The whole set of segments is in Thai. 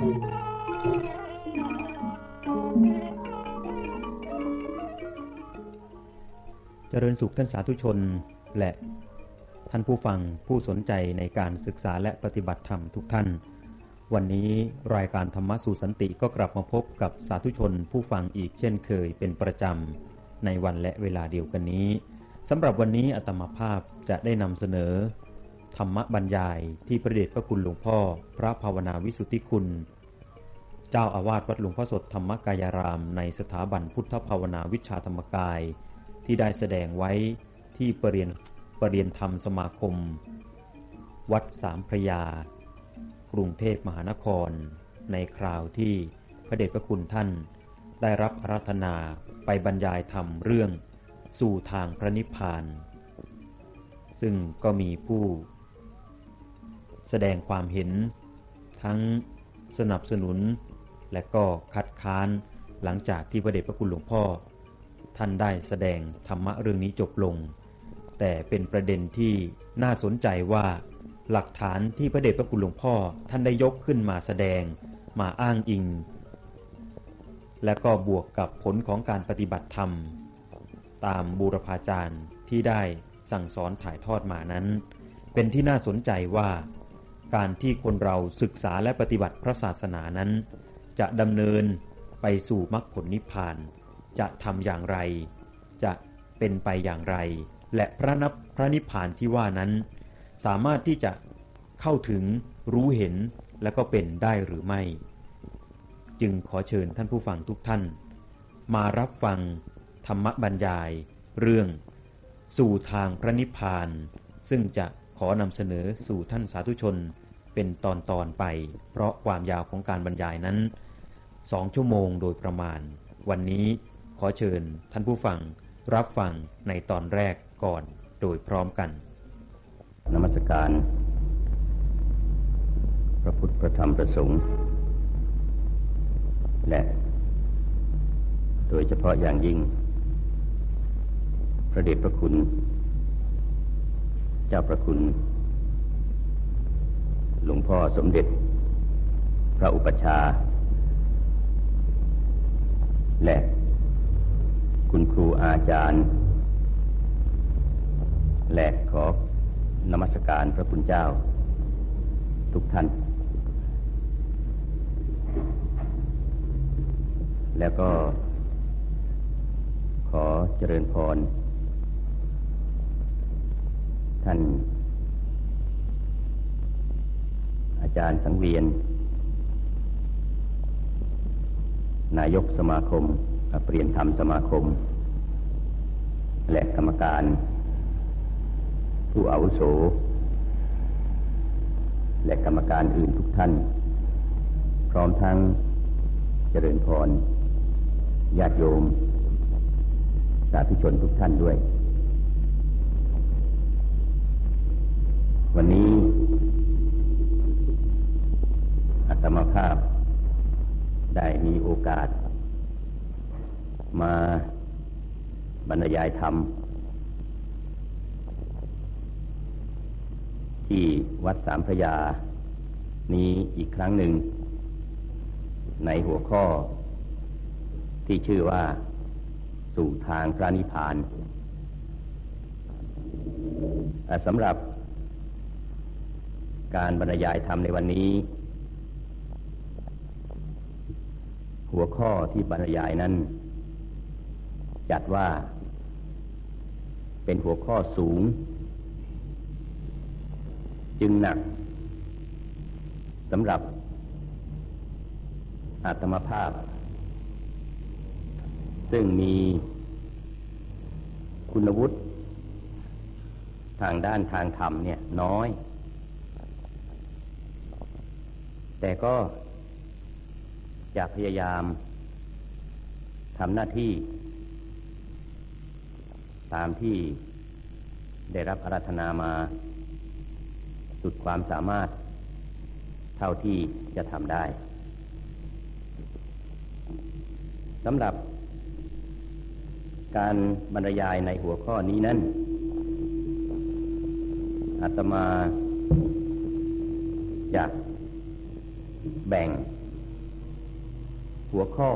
เจริญสุขท่านสาธุชนและท่านผู้ฟังผู้สนใจในการศึกษาและปฏิบัติธรรมทุกท่าน วันนี้รายการธรรมะสู่สันติก็กลับมาพบกับสาธุชนผู้ฟังอีกเช่นเคยเป็นประจำในวันและเวลาเดียวกันนี้สำหรับวันนี้อัตมาภาพจะได้นำเสนอ ธรรมบรรยายที่พระเดชพระคุณหลวงพ่อ พระภาวนาวิสุทธิคุณ เจ้าอาวาสวัดหลวงพ่อสดธรรมกายราม ในสถาบันพุทธภาวนาวิชาธรรมกาย ที่ได้แสดงไว้ที่ปรริยนปรริยนธรรมสมาคม วัดสามพระยา กรุงเทพมหานคร ในคราวที่พระเดชพระคุณท่าน ได้รับอารัธนาไปบรรยายธรรมเรื่องสู่ทางพระนิพพาน ซึ่งก็มีผู้ แสดงความเห็น ทั้งสนับสนุน และก็คัดค้านหลังจากที่พระเดชพระคุณหลวงพ่อ ท่านได้แสดงธรรมะเรื่องนี้จบลง แต่เป็นประเด็นที่น่าสนใจว่าหลักฐานที่พระเดชพระคุณหลวงพ่อท่านได้ยกขึ้นมาแสดงมาอ้างอิง และก็บวกกับผลของการปฏิบัติธรรม ตามบูรพาจารย์ที่ได้สั่งสอนถ่ายทอดมานั้น เป็นที่น่าสนใจว่า การที่คนเราศึกษาและปฏิบัติพระศาสนานั้น จะดำเนินไปสู่มรรคผลนิพพาน จะทำอย่างไร จะเป็นไปอย่างไร และพระนับพระนิพพานที่ว่านั้น สามารถที่จะเข้าถึงรู้เห็นและก็เป็นได้หรือไม่ จึงขอเชิญท่านผู้ฟังทุกท่าน มารับฟังธรรมบรรยาย เรื่อง สู่ทางพระนิพพาน ซึ่งจะขอนำเสนอสู่ท่านสาธุชน เป็นตอนตอนไป เพราะความยาวของการบรรยายนั้นสองชั่วโมงโดยประมาณ วันนี้ขอเชิญท่านผู้ฟังรับฟังในตอนแรกก่อนโดยพร้อมกันนมัสการ พระพุทธพระธรรมพระสงฆ์และโดยเฉพาะอย่างยิ่ง พระเดชพระคุณ เจ้าพระคุณ งพ่อสมเด็จ พระอุปชา และ คุณครูอาจารย์ และขอนมัสการพระคุณเจ้า ทุกท่าน แล้วก็ ขอเจริญพร ท่าน อาจารย์สังเวียน นายกสมาคมเปลี่ยนธรรมสมาคม และกรรมการ ผู้อาวุโส และกรรมการอื่นทุกท่าน พร้อมทั้งเจริญพรญาติโยม สาธุชนทุกท่านด้วย วันนี้อาต มาภาพ ได้มีโอกาส มาบรรยายธรรม ที่วัดสามพยา นี้อีกครั้งหนึ่ง ในหัวข้อที่ชื่อว่าสู่ทางพระนิพพานสำหรับการบรรยายธรรมในวันนี้ หัวข้อที่บรรยายนั้น จัดว่า เป็นหัวข้อสูง จึงหนักสำหรับอาตมภาพ ซึ่งมีคุณวุฒิทางด้านทางธรรมเนี่ยน้อย แต่ก็ จะพยายามทำหน้าที่ ตามที่ได้รับอารัธนามาสุดความสามารถ เท่าที่จะทำได้สำหรับการบรรยายในหัวข้อนี้นั้นอาตมาจะแบ่ง หัวข้อ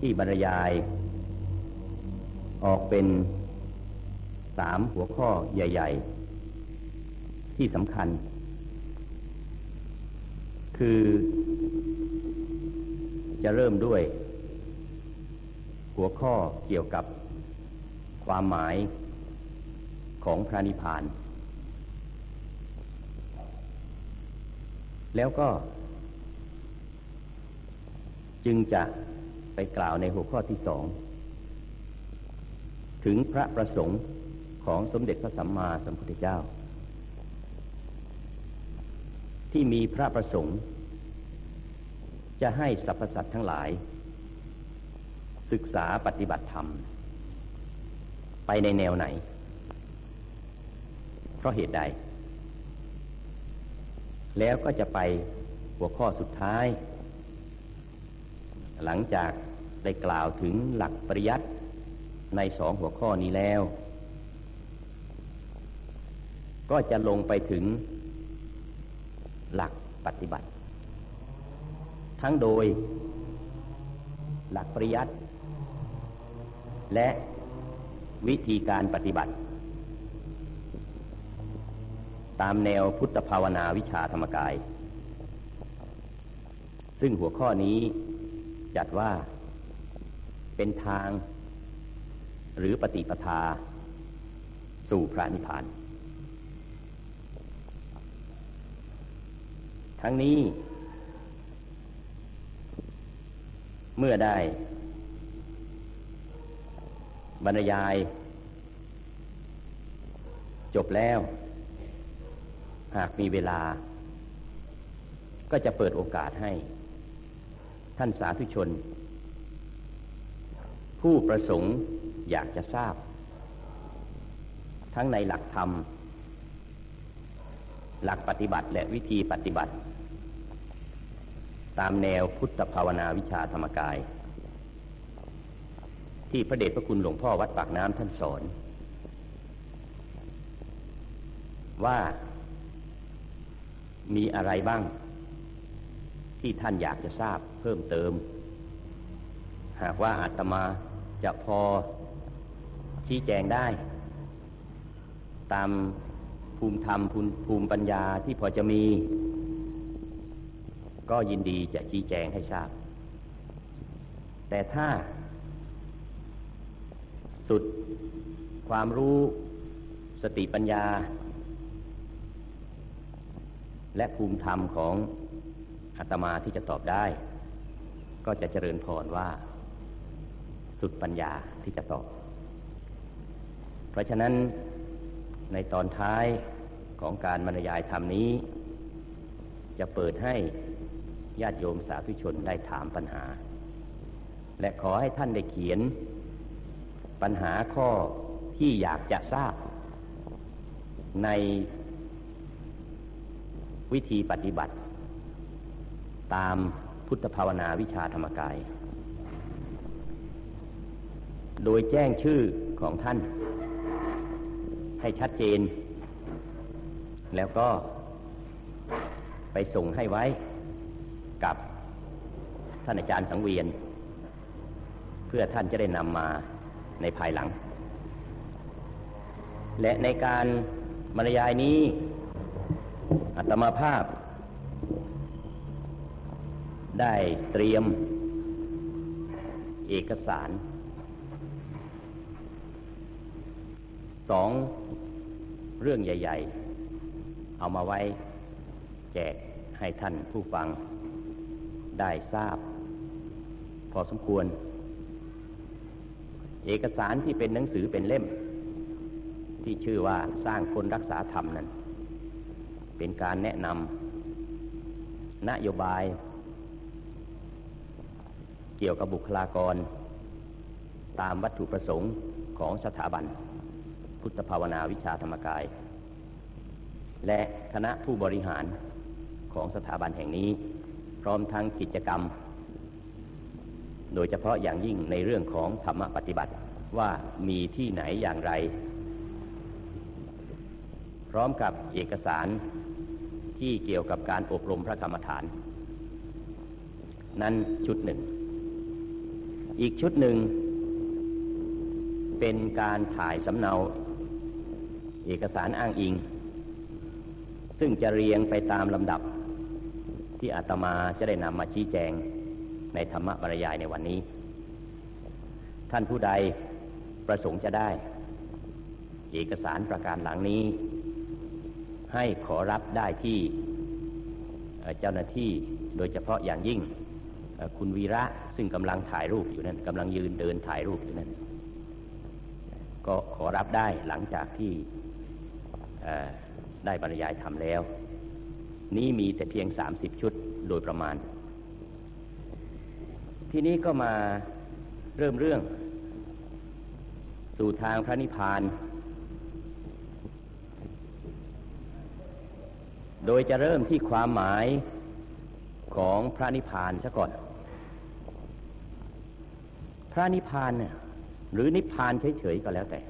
ที่บรรยาย ออกเป็นสามหัวข้อใหญ่ ๆ ที่สำคัญ คือจะเริ่มด้วย หัวข้อเกี่ยวกับความหมายของพระนิพพาน แล้วก็ จึงจะไปกล่าวในหัวข้อที่สอง ถึงพระประสงค์ของสมเด็จพระสัมมาสัมพุทธเจ้า ที่มีพระประสงค์ จะให้สรรพสัตว์ทั้งหลาย ศึกษาปฏิบัติธรรม ไปในแนวไหน เพราะเหตุใด แล้วก็จะไปหัวข้อสุดท้าย หลังจากได้กล่าวถึงหลักปริยัติในสองหัวข้อนี้แล้ว ก็จะลงไปถึงหลักปฏิบัติ ทั้งโดยหลักปริยัติและวิธีการปฏิบัติ ตามแนวพุทธภาวนาวิชาธรรมกาย ซึ่งหัวข้อนี้ จัดว่าเป็นทางหรือปฏิปทา สู่พระนิพพาน ทั้งนี้ เมื่อได้ บรรยาย จบแล้ว หากมีเวลา ก็จะเปิดโอกาสให้ ท่านสาธุชน ผู้ประสงค์อยากจะทราบ ทั้งในหลักธรรม หลักปฏิบัติและวิธีปฏิบัติ ตามแนวพุทธภาวนาวิชาธรรมกาย ที่พระเดชพระคุณหลวงพ่อวัดปากน้ำท่านสอน ว่ามีอะไรบ้าง ที่ท่านอยากจะทราบเพิ่มเติม หากว่าอาตมาจะพอชี้แจงได้ ตามภูมิธรรมภูมิภูมิปัญญาที่พอจะมี ก็ยินดีจะชี้แจงให้ทราบ แต่ถ้า สุดความรู้สติปัญญา และภูมิธรรมของ อาตมาที่จะตอบได้ ก็จะเจริญพรว่า สุดปัญญาที่จะตอบ เพราะฉะนั้นในตอนท้ายของการบรรยายธรรมนี้ จะเปิดให้ญาติโยมสาธุชนได้ถามปัญหา และขอให้ท่านได้เขียน ปัญหาข้อที่อยากจะทราบ ในวิธีปฏิบัติ ตามพุทธภาวนาวิชาธรรมกาย โดยแจ้งชื่อของท่าน ให้ชัดเจน แล้วก็ไปส่งให้ไว้กับท่านอาจารย์สังเวียน เพื่อท่านจะได้นำมาในภายหลัง และในการบรรยายนี้อัตมาภาพ ได้เตรียมเอกสารสองเรื่องใหญ่ ๆ เอามาไว้แจกให้ท่านผู้ฟังได้ทราบ พอสมควร เอกสารที่เป็นหนังสือเป็นเล่ม ที่ชื่อว่าสร้างคนรักษาธรรมนั้น เป็นการแนะนำนโยบาย เกี่ยวกับบุคลากร ตามวัตถุประสงค์ของสถาบัน พุทธภาวนาวิชาธรรมกาย และคณะผู้บริหารของสถาบันแห่งนี้ พร้อมทั้งกิจกรรม โดยเฉพาะอย่างยิ่งในเรื่องของธรรมปฏิบัติว่ามีที่ไหนอย่างไร พร้อมกับเอกสารที่เกี่ยวกับการอบรมพระกรรมฐาน นั้นชุดหนึ่ง อีกชุดหนึ่ง เป็นการถ่ายสำเนา เอกสารอ้างอิง ซึ่งจะเรียงไปตามลำดับ ที่อาตมาจะได้นำมาชี้แจงในธรรมบรรยายในวันนี้ ท่านผู้ใดประสงค์จะได้ เอกสารประการหลังนี้ ให้ขอรับได้ที่เจ้าหน้าที่โดยเฉพาะอย่างยิ่ง คุณวีระซึ่งกำลังถ่ายรูปอยู่นั่นกำลังยืนเดินถ่ายรูปอยู่นั่นก็ขอรับได้หลังจากที่ได้บรรยายทำแล้ว นี้มีแต่เพียงสามสิบชุดโดยประมาณ ที่นี้ก็มาเริ่มเรื่อง สู่ทางพระนิพพาน โดยจะเริ่มที่ความหมายของพระนิพพานซะก่อน ระนิพพานเนี่ยหรือนิพพานเฉยๆก็แล้วแต่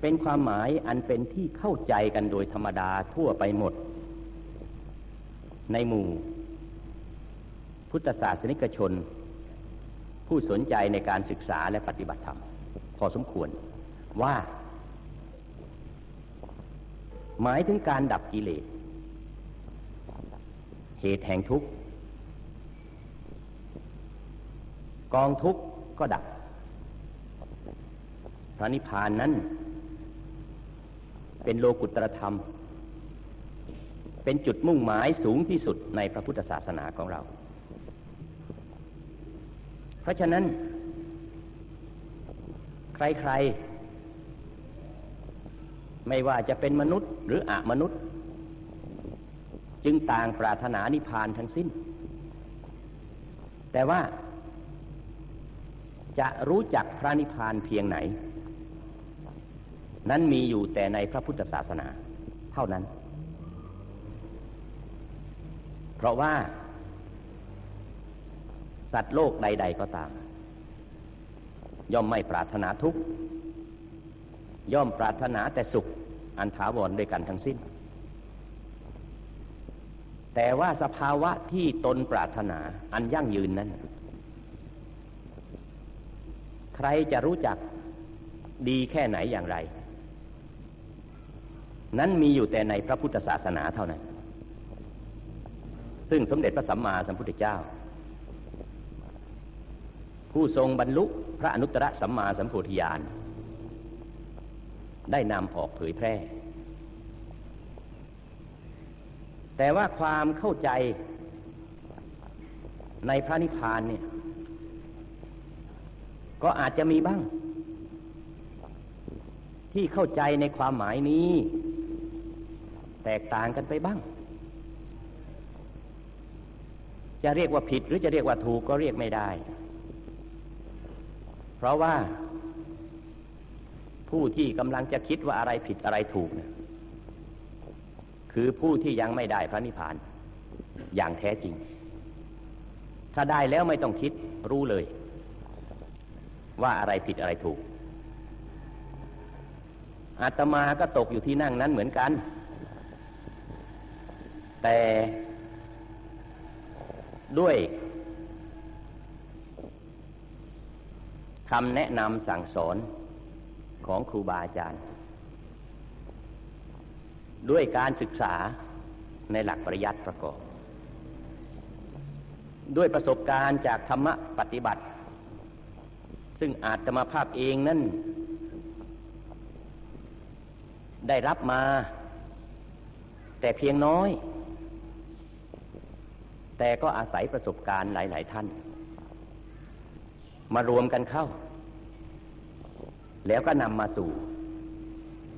เป็นความหมายอันเป็นที่เข้าใจกันโดยธรรมดาทั่วไปหมด ในหมู่ พุทธศาสนิกชน ผู้สนใจในการศึกษาและปฏิบัติธรรม พอสมควรว่า หมายถึงการดับกิเลสเหตุแห่งทุกข์ กองทุกข์ก็ดับ พระนิพพานนั้น เป็นโลกุตรธรรม เป็นจุดมุ่งหมายสูงที่สุดในพระพุทธศาสนาของเรา เพราะฉะนั้น ใครๆ ไม่ว่าจะเป็นมนุษย์หรืออมนุษย์ จึงต่างปรารถนานิพพานทั้งสิ้น แต่ว่า จะรู้จักพระนิพพานเพียงไหน นั้นมีอยู่แต่ในพระพุทธศาสนา เท่านั้น เพราะว่า สัตว์โลกใด ๆ ก็ตาม ย่อมไม่ปรารถนาทุกข์ย่อมปรารถนาแต่สุข อันถาวรด้วยกันทั้งสิ้น แต่ว่าสภาวะที่ตนปรารถนาอันยั่งยืนนั้น รจะรู้จักดีแค่ไหนอย่างไร นั้นมีอยู่แต่ในพระพุทธศาสนาเท่านั้น ซึ่งสมเด็จพระสัมมาสัมพุทธเจ้า ผู้ทรงบรรลุพระอนุตตรสัมมาสัมโพธิญาณได้นำออกเผยแพร่ แต่ว่าความเข้าใจในพระนิพพานเนี่ย ก็อาจจะมีบ้าง ที่เข้าใจในความหมายนี้ แตกต่างกันไปบ้าง จะเรียกว่าผิดหรือจะเรียกว่าถูกก็เรียกไม่ได้ เพราะว่าผู้ที่กำลังจะคิดว่าอะไรผิดอะไรถูกนี่ยคือผู้ที่ยังไม่ได้พระนิพพาน อย่างแท้จริง ถ้าได้แล้วไม่ต้องคิดรู้เลย ว่าอะไรผิดอะไรถูก อาตมาก็ตกอยู่ที่นั่งนั้นเหมือนกัน แต่ด้วยคำแนะนำสั่งสอนของครูบาอาจารย์ ด้วยการศึกษาในหลักปริยัติประกอบ ด้วยประสบการณ์จากธรรมะปฏิบัติ ซึ่งอาจมาภาพเองนั่น ได้รับมา แต่เพียงน้อย แต่ก็อาศัยประสบการณ์หลาย ๆ ท่าน มารวมกันเข้า แล้วก็นำมาสู่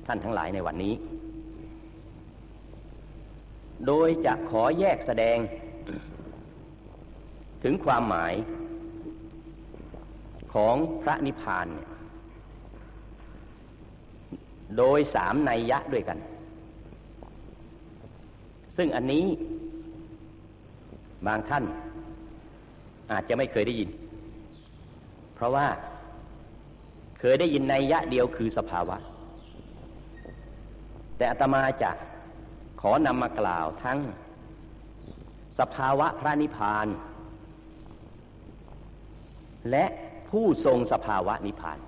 ท่านทั้งหลายในวันนี้ โดยจะขอแยกแสดง ถึงความหมาย ของพระนิพพานเนี่ยโดยสามนัยยะด้วยกัน ซึ่งอันนี้บางท่านอาจจะไม่เคยได้ยิน เพราะว่าเคยได้ยินในยะเดียวคือสภาวะ แต่อาตมาจะขอนำมากล่าวทั้ง สภาวะพระนิพพาน และ ผู้ทรงสภาวะนิพพาน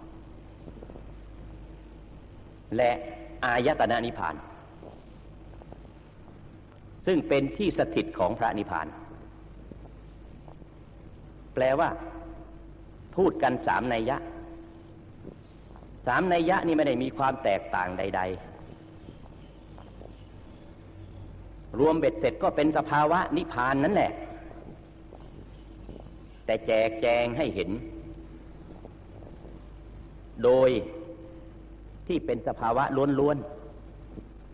และอายตนะนิพพาน ซึ่งเป็นที่สถิตของพระนิพพาน แปลว่า พูดกันสามนัยยะ สามนัยยะนี่ไม่ได้มีความแตกต่างใด ๆ รวมเบ็ดเสร็จก็เป็นสภาวะนิพพานนั่นแหละ แต่แจกแจงให้เห็น โดยที่เป็นสภาวะล้วน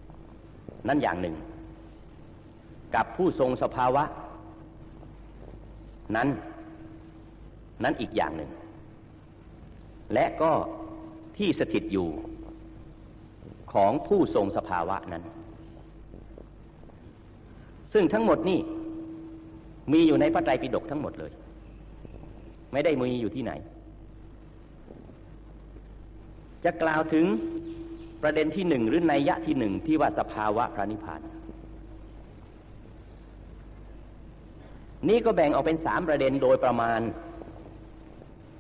ๆ นั่นอย่างหนึ่ง กับผู้ทรงสภาวะ นั้น นั้นอีกอย่างหนึ่ง และก็ที่สถิตอยู่ของผู้ทรงสภาวะนั้น ซึ่งทั้งหมดนี่มีอยู่ในพระไตรปิฎกทั้งหมดเลย ไม่ได้มีอยู่ที่ไหน จะกล่าวถึงประเด็นที่หนึ่งหรือในยะที่หนึ่งที่ว่าสภาวะพระนิพพาน นี่ก็แบ่งออกเป็นสามประเด็นโดยประมาณ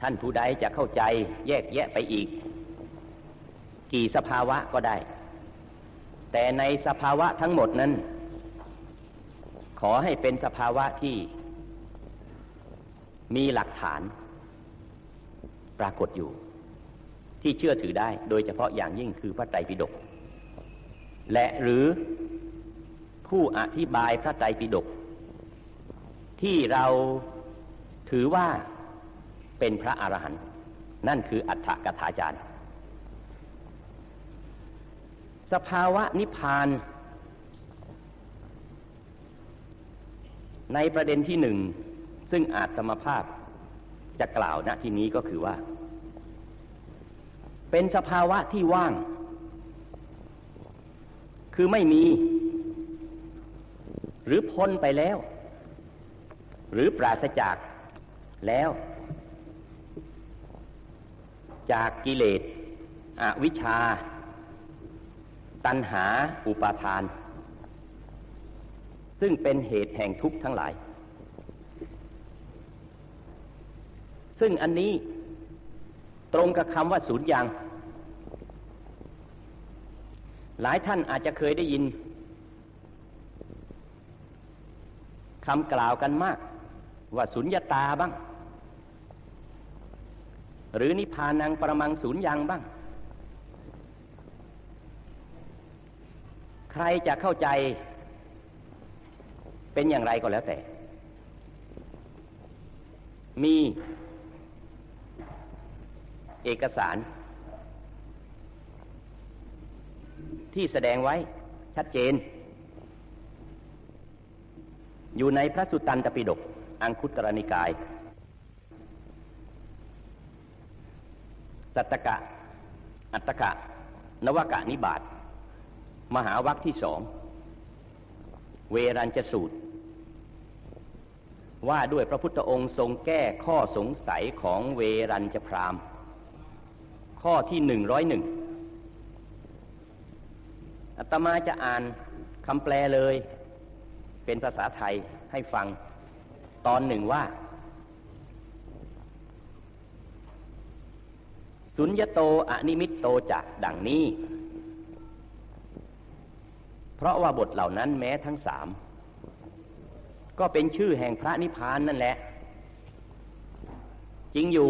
ท่านผู้ใดจะเข้าใจแยกแยะไปอีก กี่สภาวะก็ได้ แต่ในสภาวะทั้งหมดนั้น ขอให้เป็นสภาวะที่มีหลักฐานปรากฏอยู่ ที่เชื่อถือได้ โดยเฉพาะอย่างยิ่งคือพระไตรปิฎกและหรือผู้อธิบายพระไตรปิฎกที่เราถือว่าเป็นพระอรหันต์นั่นคืออัฏฐกถาจารย์ สภาวะนิพพาน ในประเด็นที่หนึ่ง ซึ่งอาจธรรมภาพจะกล่าวณที่นี้ก็คือว่า เป็นสภาวะที่ว่าง คือไม่มี หรือพ้นไปแล้ว หรือปราศจากแล้ว จากกิเลสอวิชชา ตัณหาอุปาทาน ซึ่งเป็นเหตุแห่งทุกข์ทั้งหลาย ซึ่งอันนี้ ตรงกับคำว่าศูนย์ยังหลายท่านอาจจะเคยได้ยินคำกล่าวกันมาก ว่าสุญญาตาบ้าง หรือนิพพานังประมังสุญยังบ้าง ใครจะเข้าใจเป็นอย่างไรก็แล้วแต่ มี เอกสาร ที่แสดงไว้ชัดเจน อยู่ในพระสุตตันตปิฎกอังคุตรนิกาย สัตตกะ อัตตกะ นวกะนิบาตมหาวัคที่สอง เวรัญจสูตร ว่าด้วยพระพุทธองค์ทรงแก้ข้อสงสัยของเวรัญจพราม ข้อที่หนึ่งร้อยหนึ่งอาตมาจะอ่านคำแปลเลย เป็นภาษาไทยให้ฟัง ตอนหนึ่งว่า สุญญโตอนิมิตโตจะดังนี้ เพราะว่าบทเหล่านั้นแม้ทั้งสาม ก็เป็นชื่อแห่งพระนิพพานนั่นแหละ จริงอยู่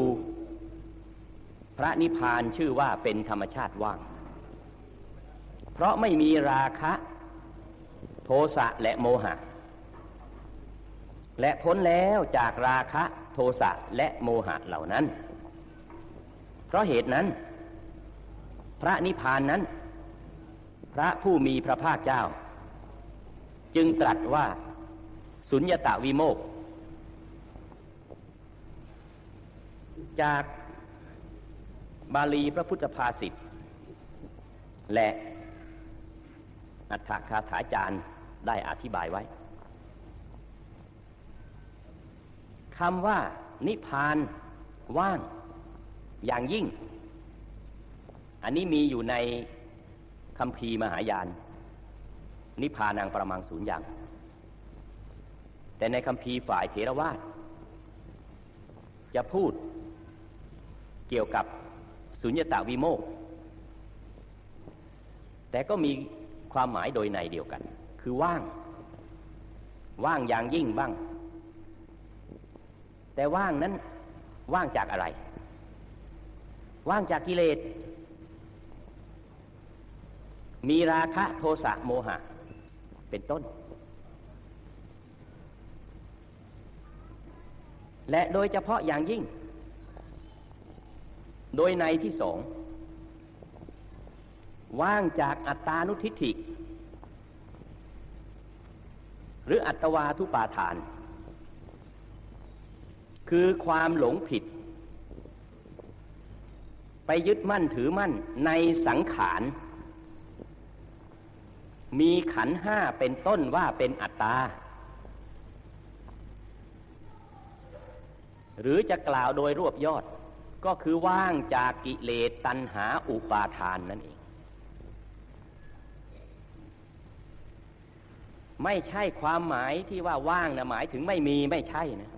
พระนิพพานชื่อว่าเป็นธรรมชาติว่าง เพราะไม่มีราคะ โทสะและโมหะ และพ้นแล้วจากราคะโทสะและโมหะเหล่านั้น เพราะเหตุนั้น พระนิพพานนั้น พระผู้มีพระภาคเจ้า จึงตรัสว่า สุญญตาวิโมกจาก บาลีพระพุทธภาษิตและอัฏฐคาถาจารย์ได้อธิบายไว้คำว่านิพานว่างอย่างยิ่ง อันนี้มีอยู่ในคำพีมหายาน นิพานังประมังศูนย์อย่าง แต่แต่ในคำพีฝ่ายเถรวาทจะพูดเกี่ยวกับ สุญญตาวิโมก แต่ก็มีความหมายโดยในเดียวกัน คือว่าง ว่างอย่างยิ่งบ้าง แต่ว่างนั้นว่างจากอะไร ว่างจากกิเลส มีราคะโทสะโมหะ เป็นต้น และโดยเฉพาะอย่างยิ่ง โดยในที่สองว่างจากอัตตานุทิฏฐิ หรืออัตวาทุปาทาน คือความหลงผิด ไปยึดมั่นถือมั่นในสังขาร มีขันห้าเป็นต้นว่าเป็นอัตตา หรือจะกล่าวโดยรวบยอด ก็คือว่างจากกิเลสตัณหาอุปาทานนั่นเอง ไม่ใช่ความหมายที่ว่าว่างนะหมายถึงไม่มีไม่ใช่นะ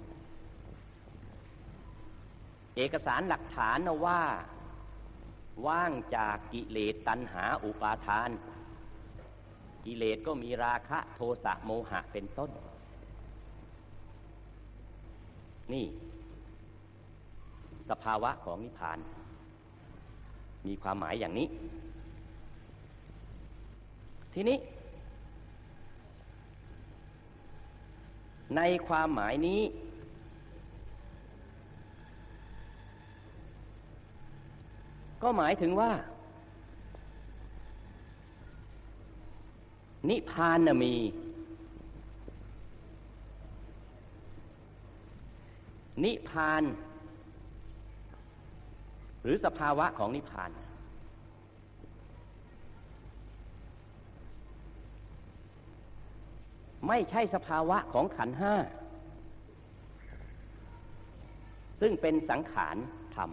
เอกสารหลักฐานนะว่า ว่างจากกิเลสตัณหาอุปาทาน กิเลสก็มีราคะโทสะโมหะเป็นต้น นี่ สภาวะของนิพพาน มีความหมายอย่างนี้ ทีนี้ ในความหมายนี้ ก็หมายถึงว่า นิพพานนะมีนิพพาน หรือสภาวะของนิพพาน ไม่ใช่สภาวะของขันห้า ซึ่งเป็นสังขารธรรม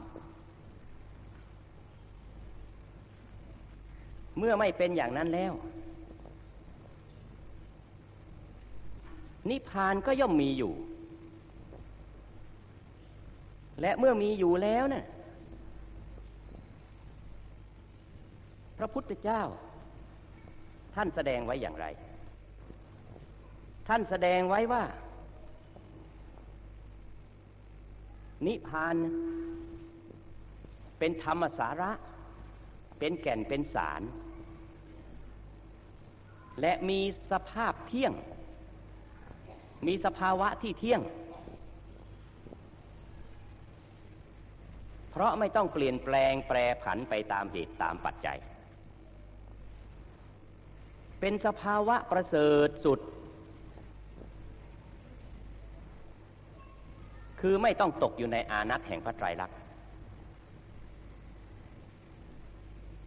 เมื่อไม่เป็นอย่างนั้นแล้ว นิพพานก็ย่อมมีอยู่ และเมื่อมีอยู่แล้วเนะ่ย ระพุทธเจ้า ท่านแสดงไว้อย่างไร ท่านแสดงไว้ว่า นิพพานเป็นธรรมสาระ เป็นแก่นเป็นสาร และมีสภาพเที่ยง มีสภาวะที่เที่ยง เพราะไม่ต้องเปลี่ยนแปลงแปรผันไปตามเหตุตามปัจจัย เป็นสภาวะประเสริฐสุด คือไม่ต้องตกอยู่ในอานัตแห่งพระไตรลักษณ์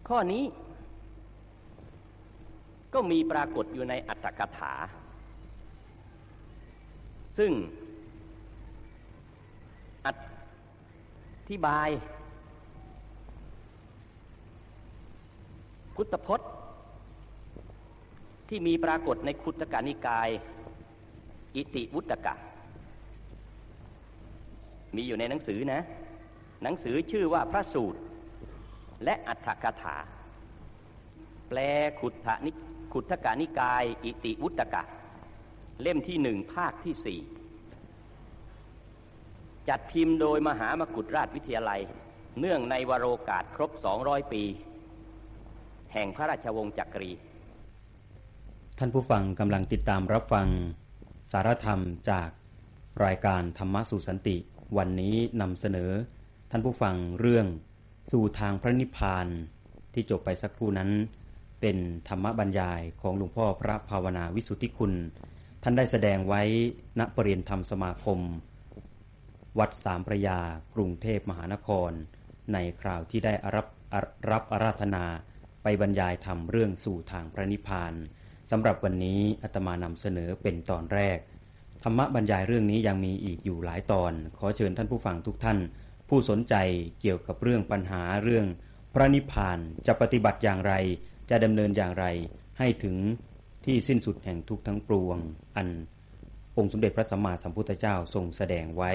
ข้อนี้ก็มีปรากฏอยู่ในอัตถกถา ซึ่งอธิบายพุทธพจน์ ที่มีปรากฏในคุตกานิกาย อิติวุตกะ มีอยู่ในหนังสือนะ หนังสือชื่อว่าพระสูตร และอัฏฐกถา แปลขุทนิขุทกานิกาย อิติวุตกะ เล่มที่หนึ่งภาคที่สี่จัดพิมพ์โดยมหามกุฏราชวิทยาลัย เนื่องในวโรกาสครบสองร้อยปี แห่งพระราชวงศ์จักรี ท่านผู้ฟังกำลังติดตามรับฟัง สารธรรมจากรายการธรรมสุสันติ วันนี้นำเสนอ ท่านผู้ฟังเรื่องสู่ทางพระนิพพานที่จบไปสักครู่นั้น เป็นธรรมบรรยายของหลวงพ่อพระภาวนาวิสุทธิคุณ ท่านได้แสดงไว้ณปรริยนธรรมสมาคม วัดสามประยากรุงเทพมหานคร ในคราวที่ได้รับรับอาราธนาไปบรรยายธรรมเรื่องสู่ทางพระนิพพาน สำหรับวันนี้อาตมานำเสนอเป็นตอนแรก ธรรมบรรยายเรื่องนี้ยังมีอีกอยู่หลายตอน ขอเชิญท่านผู้ฟังทุกท่าน ผู้สนใจเกี่ยวกับเรื่องปัญหาเรื่อง พระนิพพานจะปฏิบัติอย่างไร จะดำเนินอย่างไร ให้ถึงที่สิ้นสุดแห่งทุกทั้งปวง อันองค์สมเด็จพระสัมมาสัมพุทธเจ้าทรงแสดงไว้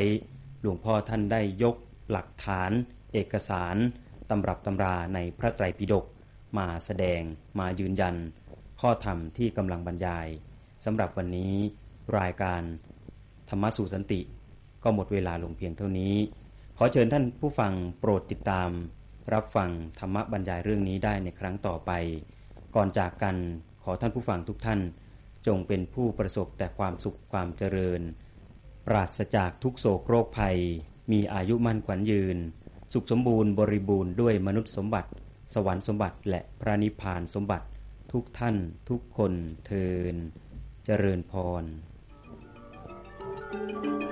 หลวงพ่อท่านได้ยก หลักฐาน เอกสารตำรับตำราในพระไตรปิฎกมาแสดงมายืนยัน ข้อธรรมที่กำลังบรรยายสำหรับวันนี้รายการธรรมสู่สันติ ก็หมดเวลาลงเพียงเท่านี้ ขอเชิญท่านผู้ฟังโปรดติดตาม รับฟังธรรมบรรยายเรื่องนี้ได้ในครั้งต่อไป ก่อนจากกันขอท่านผู้ฟังทุกท่าน จงเป็นผู้ประสบแต่ความสุขความเจริญ ปราศจากทุกโศกโรคภัย มีอายุมั่นขวัญยืน สุขสมบูรณ์บริบูรณ์ด้วยมนุษย์สมบัติ สวรรค์สมบัติและพระนิพพานสมบัติ ทุกท่านทุกคนเทินเจริญพร Thank you.